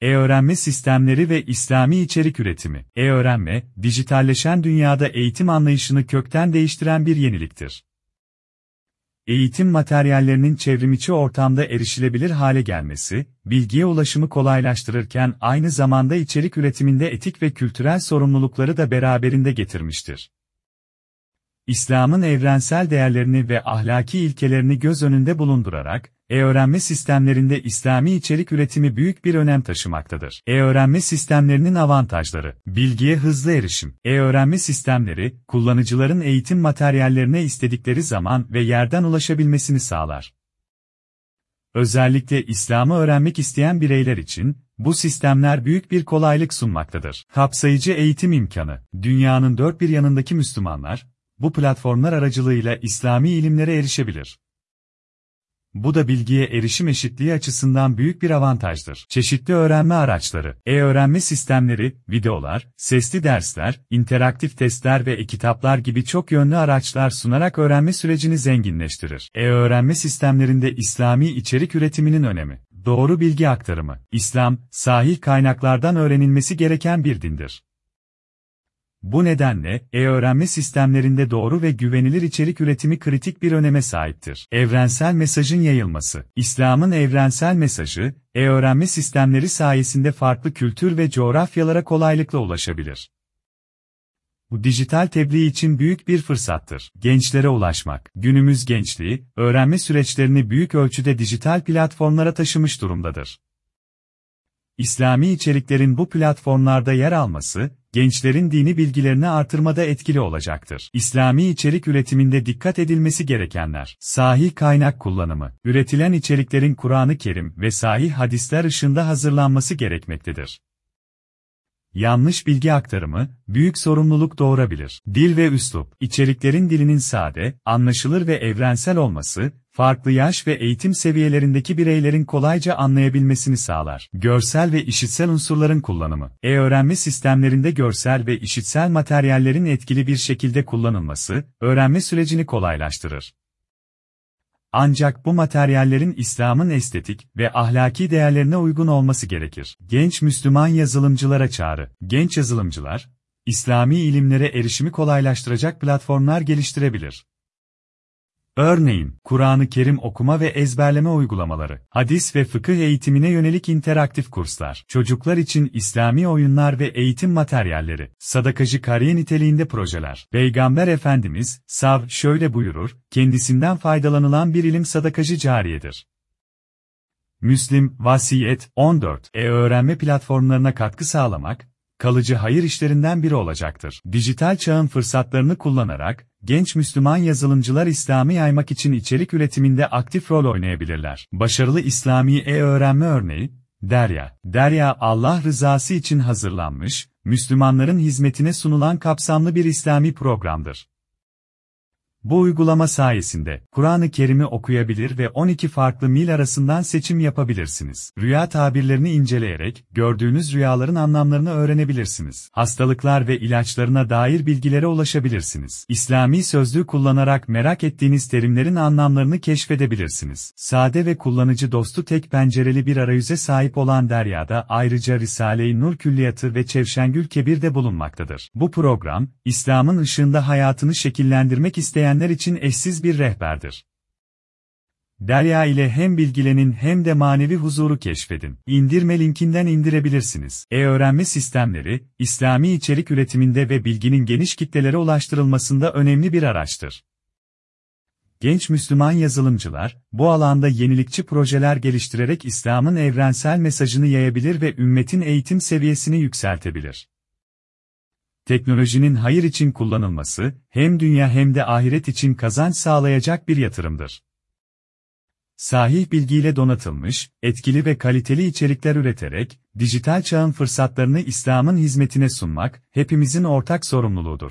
E-öğrenme sistemleri ve İslami içerik üretimi. E-öğrenme, dijitalleşen dünyada eğitim anlayışını kökten değiştiren bir yeniliktir. Eğitim materyallerinin çevrimiçi ortamda erişilebilir hale gelmesi, bilgiye ulaşımı kolaylaştırırken aynı zamanda içerik üretiminde etik ve kültürel sorumlulukları da beraberinde getirmiştir. İslam'ın evrensel değerlerini ve ahlaki ilkelerini göz önünde bulundurarak, e-öğrenme sistemlerinde İslami içerik üretimi büyük bir önem taşımaktadır. E-öğrenme sistemlerinin avantajları, bilgiye hızlı erişim. E-öğrenme sistemleri, kullanıcıların eğitim materyallerine istedikleri zaman ve yerden ulaşabilmesini sağlar. Özellikle İslam'ı öğrenmek isteyen bireyler için, bu sistemler büyük bir kolaylık sunmaktadır. Kapsayıcı eğitim imkanı, dünyanın dört bir yanındaki Müslümanlar, bu platformlar aracılığıyla İslami ilimlere erişebilir. Bu da bilgiye erişim eşitliği açısından büyük bir avantajdır. Çeşitli öğrenme araçları, e-öğrenme sistemleri, videolar, sesli dersler, interaktif testler ve e-kitaplar gibi çok yönlü araçlar sunarak öğrenme sürecini zenginleştirir. E-öğrenme sistemlerinde İslami içerik üretiminin önemi. Doğru bilgi aktarımı. İslam, sahih kaynaklardan öğrenilmesi gereken bir dindir. Bu nedenle, e-öğrenme sistemlerinde doğru ve güvenilir içerik üretimi kritik bir öneme sahiptir. Evrensel mesajın yayılması. İslam'ın evrensel mesajı, e-öğrenme sistemleri sayesinde farklı kültür ve coğrafyalara kolaylıkla ulaşabilir. Bu dijital tebliğ için büyük bir fırsattır. Gençlere ulaşmak. Günümüz gençliği, öğrenme süreçlerini büyük ölçüde dijital platformlara taşımış durumdadır. İslami içeriklerin bu platformlarda yer alması, gençlerin dini bilgilerini artırmada etkili olacaktır. İslami içerik üretiminde dikkat edilmesi gerekenler. Sahih kaynak kullanımı. Üretilen içeriklerin Kur'an-ı Kerim ve sahih hadisler ışığında hazırlanması gerekmektedir. Yanlış bilgi aktarımı, büyük sorumluluk doğurabilir. Dil ve üslup, içeriklerin dilinin sade, anlaşılır ve evrensel olması, farklı yaş ve eğitim seviyelerindeki bireylerin kolayca anlayabilmesini sağlar. Görsel ve işitsel unsurların kullanımı. E-öğrenme sistemlerinde görsel ve işitsel materyallerin etkili bir şekilde kullanılması, öğrenme sürecini kolaylaştırır. Ancak bu materyallerin İslam'ın estetik ve ahlaki değerlerine uygun olması gerekir. Genç Müslüman yazılımcılara çağrı. Genç yazılımcılar, İslami ilimlere erişimi kolaylaştıracak platformlar geliştirebilir. Örneğin, Kur'an-ı Kerim okuma ve ezberleme uygulamaları, hadis ve fıkıh eğitimine yönelik interaktif kurslar, çocuklar için İslami oyunlar ve eğitim materyalleri, sadakacı kariye niteliğinde projeler. Peygamber Efendimiz, Sav şöyle buyurur, kendisinden faydalanılan bir ilim sadakacı cariyedir. Müslim, Vasiyet, 14, e-öğrenme platformlarına katkı sağlamak, kalıcı hayır işlerinden biri olacaktır. Dijital çağın fırsatlarını kullanarak, genç Müslüman yazılımcılar İslam'ı yaymak için içerik üretiminde aktif rol oynayabilirler. Başarılı İslami e-öğrenme örneği, Derya. Derya, Allah rızası için hazırlanmış, Müslümanların hizmetine sunulan kapsamlı bir İslami programdır. Bu uygulama sayesinde Kur'an-ı Kerim'i okuyabilir ve 12 farklı mil arasından seçim yapabilirsiniz. Rüya tabirlerini inceleyerek gördüğünüz rüyaların anlamlarını öğrenebilirsiniz. Hastalıklar ve ilaçlarına dair bilgilere ulaşabilirsiniz. İslami sözlüğü kullanarak merak ettiğiniz terimlerin anlamlarını keşfedebilirsiniz. Sade ve kullanıcı dostu tek pencereli bir arayüze sahip olan Derya'da ayrıca Risale-i Nur Külliyatı ve Çevşengül Kebir de bulunmaktadır. Bu program, İslam'ın ışığında hayatını şekillendirmek isteyen isteyenler için eşsiz bir rehberdir. Derya ile hem bilgilenin hem de manevi huzuru keşfedin. İndirme linkinden indirebilirsiniz. E-öğrenme sistemleri, İslami içerik üretiminde ve bilginin geniş kitlelere ulaştırılmasında önemli bir araçtır. Genç Müslüman yazılımcılar, bu alanda yenilikçi projeler geliştirerek İslam'ın evrensel mesajını yayabilir ve ümmetin eğitim seviyesini yükseltebilir teknolojinin hayır için kullanılması, hem dünya hem de ahiret için kazanç sağlayacak bir yatırımdır. Sahih bilgiyle donatılmış, etkili ve kaliteli içerikler üreterek, dijital çağın fırsatlarını İslam'ın hizmetine sunmak, hepimizin ortak sorumluluğudur.